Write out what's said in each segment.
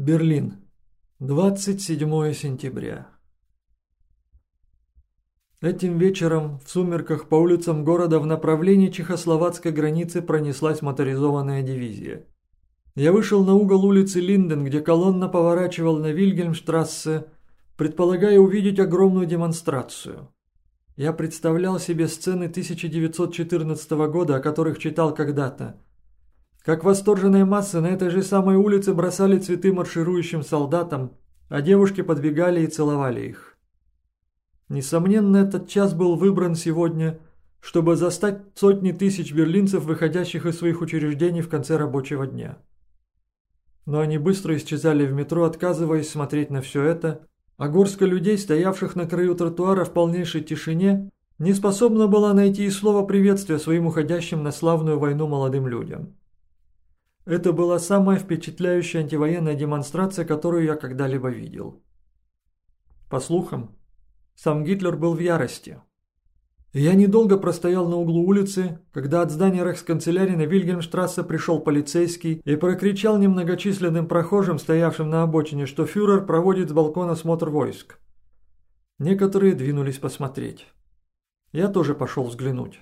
Берлин. 27 сентября. Этим вечером в сумерках по улицам города в направлении чехословацкой границы пронеслась моторизованная дивизия. Я вышел на угол улицы Линден, где колонна поворачивал на Вильгельмштрассе, предполагая увидеть огромную демонстрацию. Я представлял себе сцены 1914 года, о которых читал когда-то – как восторженные массы на этой же самой улице бросали цветы марширующим солдатам, а девушки подбегали и целовали их. Несомненно, этот час был выбран сегодня, чтобы застать сотни тысяч берлинцев, выходящих из своих учреждений в конце рабочего дня. Но они быстро исчезали в метро, отказываясь смотреть на все это, а горстка людей, стоявших на краю тротуара в полнейшей тишине, не способна была найти и слова приветствия своим уходящим на славную войну молодым людям. Это была самая впечатляющая антивоенная демонстрация, которую я когда-либо видел. По слухам, сам Гитлер был в ярости. Я недолго простоял на углу улицы, когда от здания рейхсканцелярии на Вильгельмштрассе пришел полицейский и прокричал немногочисленным прохожим, стоявшим на обочине, что фюрер проводит с балкона смотр войск. Некоторые двинулись посмотреть. Я тоже пошел взглянуть.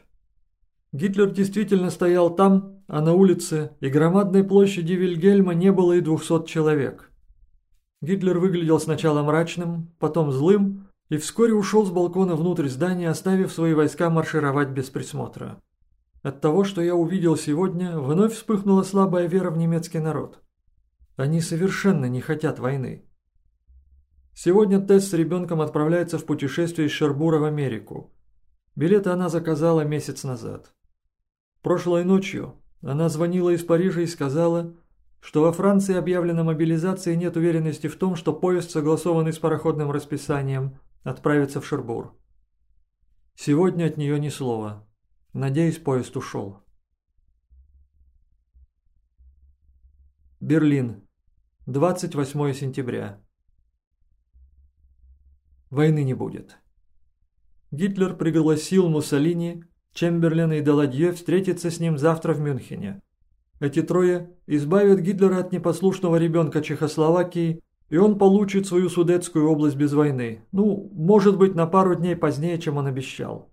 Гитлер действительно стоял там, а на улице и громадной площади Вильгельма не было и двухсот человек. Гитлер выглядел сначала мрачным, потом злым, и вскоре ушел с балкона внутрь здания, оставив свои войска маршировать без присмотра. От того, что я увидел сегодня, вновь вспыхнула слабая вера в немецкий народ. Они совершенно не хотят войны. Сегодня Тесс с ребенком отправляется в путешествие из Шербура в Америку. Билеты она заказала месяц назад. Прошлой ночью она звонила из Парижа и сказала, что во Франции объявлена мобилизация и нет уверенности в том, что поезд, согласованный с пароходным расписанием, отправится в Шербур. Сегодня от нее ни слова. Надеюсь, поезд ушел. Берлин. 28 сентября. Войны не будет. Гитлер пригласил Муссолини Чемберлен и Даладье встретятся с ним завтра в Мюнхене. Эти трое избавят Гитлера от непослушного ребенка Чехословакии, и он получит свою Судетскую область без войны. Ну, может быть, на пару дней позднее, чем он обещал.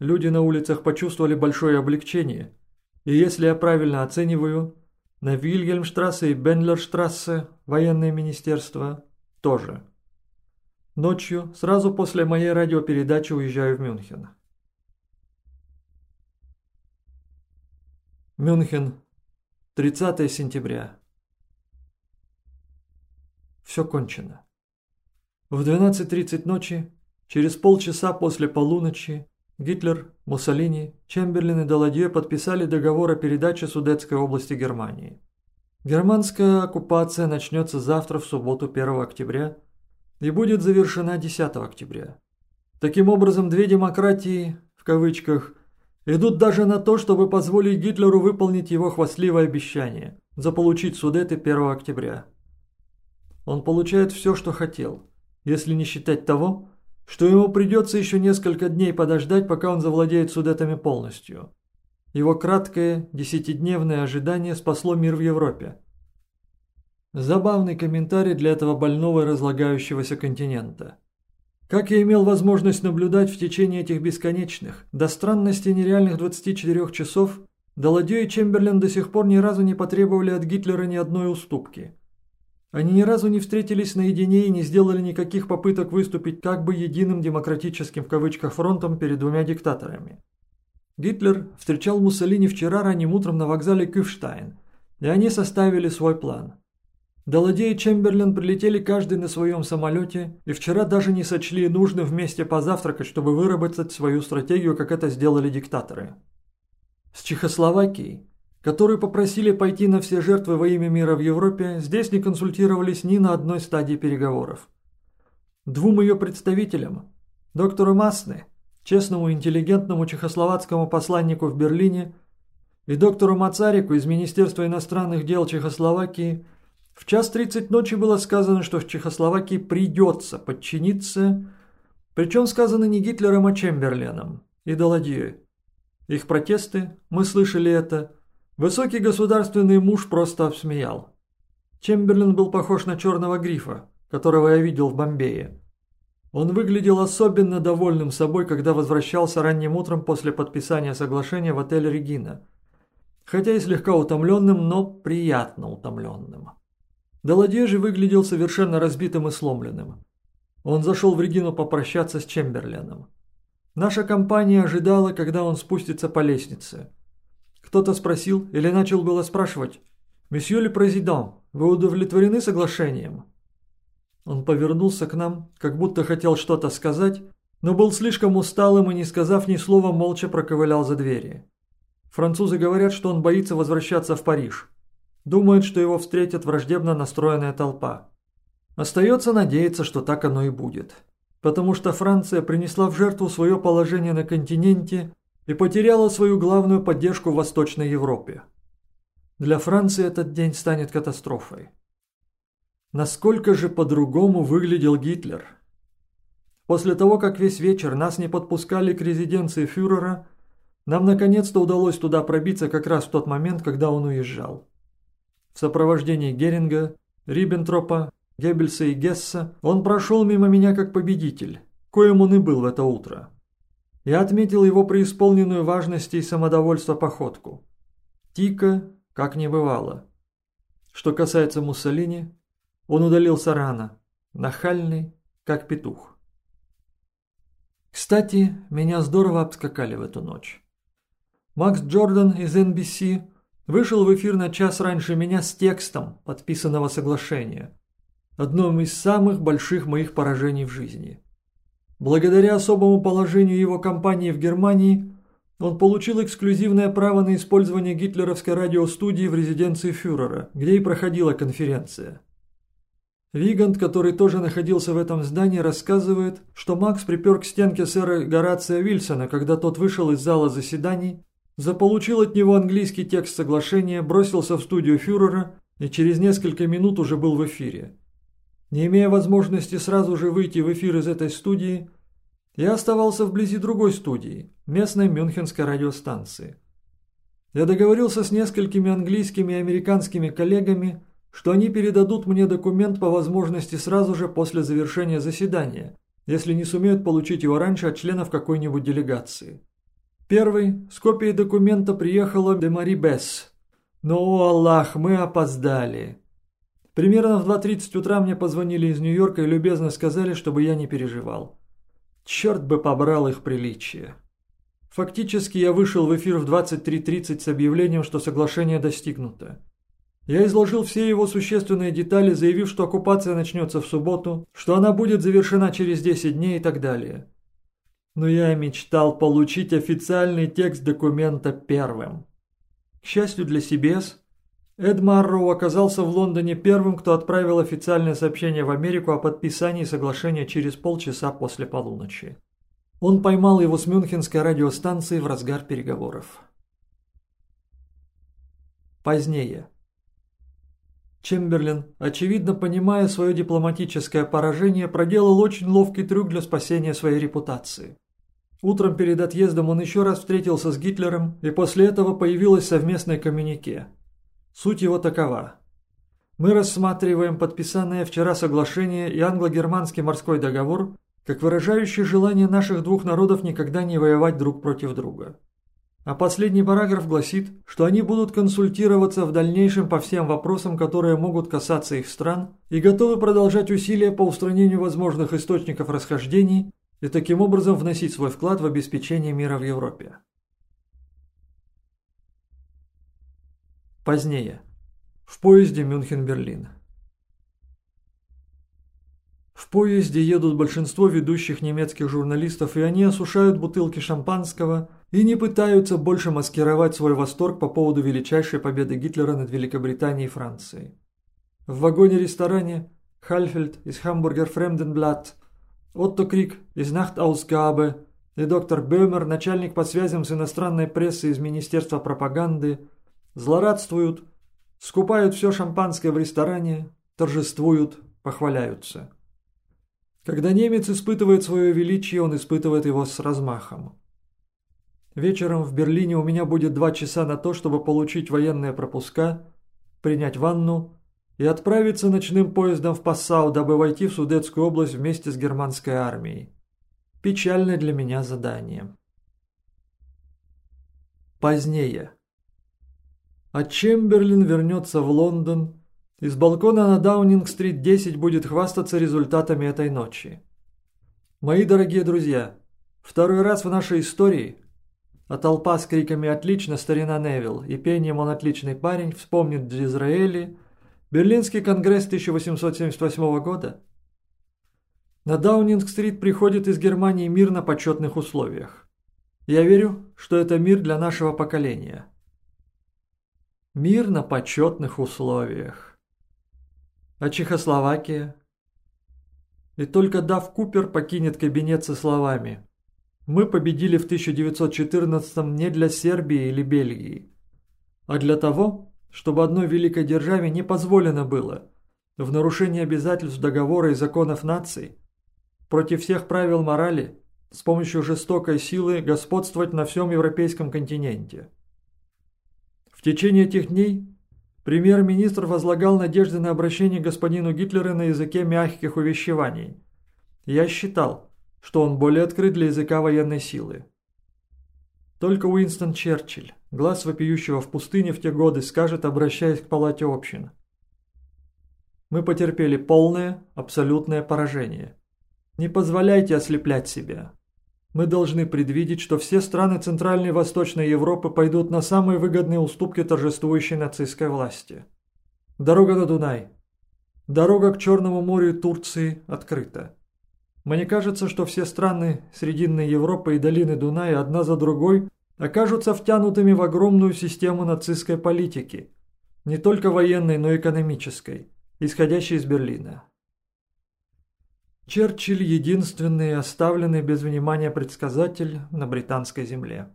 Люди на улицах почувствовали большое облегчение. И если я правильно оцениваю, на Вильгельмштрассе и Бендлерштрассе военное министерство тоже. Ночью, сразу после моей радиопередачи, уезжаю в Мюнхен. Мюнхен, 30 сентября. Все кончено. В 12.30 ночи, через полчаса после полуночи, Гитлер, Муссолини, Чемберлин и Даладье подписали договор о передаче Судетской области Германии. Германская оккупация начнется завтра в субботу 1 октября и будет завершена 10 октября. Таким образом, две демократии, в кавычках, идут даже на то, чтобы позволить Гитлеру выполнить его хвастливое обещание – заполучить Судеты 1 октября. Он получает все, что хотел, если не считать того, что ему придется еще несколько дней подождать, пока он завладеет Судетами полностью. Его краткое, десятидневное ожидание спасло мир в Европе. Забавный комментарий для этого больного и разлагающегося континента – как я имел возможность наблюдать в течение этих бесконечных, до странности нереальных 24 часов, Даладье и Чемберлен до сих пор ни разу не потребовали от Гитлера ни одной уступки. Они ни разу не встретились наедине и не сделали никаких попыток выступить как бы единым демократическим в кавычках фронтом перед двумя диктаторами. Гитлер встречал Муссолини вчера ранним утром на вокзале Кюфштайн, и они составили свой план – Даладей и Чемберлен прилетели каждый на своем самолете и вчера даже не сочли нужным вместе позавтракать, чтобы выработать свою стратегию, как это сделали диктаторы. С Чехословакией, которую попросили пойти на все жертвы во имя мира в Европе, здесь не консультировались ни на одной стадии переговоров. Двум ее представителям, доктору Масне, честному интеллигентному чехословацкому посланнику в Берлине, и доктору Мацарику из Министерства иностранных дел Чехословакии – в час тридцать ночи было сказано, что в Чехословакии придется подчиниться, причем сказано не Гитлером, а Чемберленом и Даладье. Их протесты, мы слышали это, высокий государственный муж просто обсмеял. Чемберлен был похож на черного грифа, которого я видел в Бомбее. Он выглядел особенно довольным собой, когда возвращался ранним утром после подписания соглашения в отель «Регина», хотя и слегка утомленным, но приятно утомленным. Даладежи выглядел совершенно разбитым и сломленным. Он зашел в Регину попрощаться с Чемберленом. Наша компания ожидала, когда он спустится по лестнице. Кто-то спросил или начал было спрашивать, «Месье ли президент, вы удовлетворены соглашением?» Он повернулся к нам, как будто хотел что-то сказать, но был слишком усталым и, не сказав ни слова, молча проковылял за двери. Французы говорят, что он боится возвращаться в Париж. Думают, что его встретит враждебно настроенная толпа. Остается надеяться, что так оно и будет. Потому что Франция принесла в жертву свое положение на континенте и потеряла свою главную поддержку в Восточной Европе. Для Франции этот день станет катастрофой. Насколько же по-другому выглядел Гитлер? После того, как весь вечер нас не подпускали к резиденции фюрера, нам наконец-то удалось туда пробиться как раз в тот момент, когда он уезжал. В сопровождении Геринга, Риббентропа, Геббельса и Гесса он прошел мимо меня как победитель, коим он и был в это утро. Я отметил его преисполненную важности и самодовольства походку. Тика, как не бывало. Что касается Муссолини, он удалился рано, нахальный, как петух. Кстати, меня здорово обскакали в эту ночь. Макс Джордан из NBC вышел в эфир на час раньше меня с текстом подписанного соглашения, одном из самых больших моих поражений в жизни. Благодаря особому положению его компании в Германии, он получил эксклюзивное право на использование гитлеровской радиостудии в резиденции фюрера, где и проходила конференция. Вигант, который тоже находился в этом здании, рассказывает, что Макс припер к стенке сэра Горация Вильсона, когда тот вышел из зала заседаний, заполучил от него английский текст соглашения, бросился в студию фюрера и через несколько минут уже был в эфире. Не имея возможности сразу же выйти в эфир из этой студии, я оставался вблизи другой студии, местной мюнхенской радиостанции. Я договорился с несколькими английскими и американскими коллегами, что они передадут мне документ по возможности сразу же после завершения заседания, если не сумеют получить его раньше от членов какой-нибудь делегации. Первый с копией документа приехала Демари Бесс. Но, о Аллах, мы опоздали. Примерно в 2.30 утра мне позвонили из Нью-Йорка и любезно сказали, чтобы я не переживал. Черт бы побрал их приличие. Фактически я вышел в эфир в 23.30 с объявлением, что соглашение достигнуто. Я изложил все его существенные детали, заявив, что оккупация начнется в субботу, что она будет завершена через 10 дней и так далее. Но я мечтал получить официальный текст документа первым. К счастью для CBS, Эд Марроу оказался в Лондоне первым, кто отправил официальное сообщение в Америку о подписании соглашения через полчаса после полуночи. Он поймал его с мюнхенской радиостанции в разгар переговоров. Позднее. Чемберлин, очевидно понимая свое дипломатическое поражение, проделал очень ловкий трюк для спасения своей репутации. Утром перед отъездом он еще раз встретился с Гитлером, и после этого появилось совместное коммюнике – Суть его такова. Мы рассматриваем подписанное вчера соглашение и англо-германский морской договор как выражающий желание наших двух народов никогда не воевать друг против друга. А последний параграф гласит, что они будут консультироваться в дальнейшем по всем вопросам, которые могут касаться их стран, и готовы продолжать усилия по устранению возможных источников расхождений и таким образом вносить свой вклад в обеспечение мира в Европе. Позднее. В поезде Мюнхен-Берлин. В поезде едут большинство ведущих немецких журналистов, и они осушают бутылки шампанского и не пытаются больше маскировать свой восторг по поводу величайшей победы Гитлера над Великобританией и Францией. В вагоне-ресторане Хальфельд из Хамбургер Фремденбlatt, Отто Крик из Nachtausgabe и доктор Бöhmer, начальник по связям с иностранной прессой из Министерства пропаганды, злорадствуют, скупают все шампанское в ресторане, торжествуют, похваляются. Когда немец испытывает свое величие, он испытывает его с размахом. Вечером в Берлине у меня будет два часа на то, чтобы получить военные пропуска, принять ванну и отправиться ночным поездом в Пассау, дабы войти в Судетскую область вместе с германской армией. Печальное для меня задание. Позднее. А Чемберлин вернется в Лондон. Из балкона на Даунинг-стрит 10 будет хвастаться результатами этой ночи. Мои дорогие друзья, второй раз в нашей истории, а толпа с криками «Отлично, старина Невилл!» и пением «Он отличный парень» вспомнит Дизраэли, Берлинский конгресс 1878 года. На Даунинг-стрит приходит из Германии мир на почетных условиях. Я верю, что это мир для нашего поколения. Мир на почетных условиях. А Чехословакия? И только Дав Купер покинет кабинет со словами «Мы победили в 1914 не для Сербии или Бельгии, а для того, чтобы одной великой державе не позволено было, в нарушении обязательств договора и законов наций, против всех правил морали, с помощью жестокой силы господствовать на всем европейском континенте. В течение этих дней премьер-министр возлагал надежды на обращение господину Гитлера на языке мягких увещеваний. Я считал, что он более открыт для языка военной силы. Только Уинстон Черчилль, глаз вопиющего в пустыне в те годы, скажет, обращаясь к палате общин. Мы потерпели полное, абсолютное поражение. Не позволяйте ослеплять себя. Мы должны предвидеть, что все страны Центральной и Восточной Европы пойдут на самые выгодные уступки торжествующей нацистской власти. Дорога на Дунай. Дорога к Черному морю Турции открыта. Мне кажется, что все страны Срединной Европы и долины Дуная одна за другой окажутся втянутыми в огромную систему нацистской политики, не только военной, но и экономической, исходящей из Берлина. Черчилль – единственный оставленный без внимания предсказатель на британской земле.